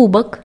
кубок.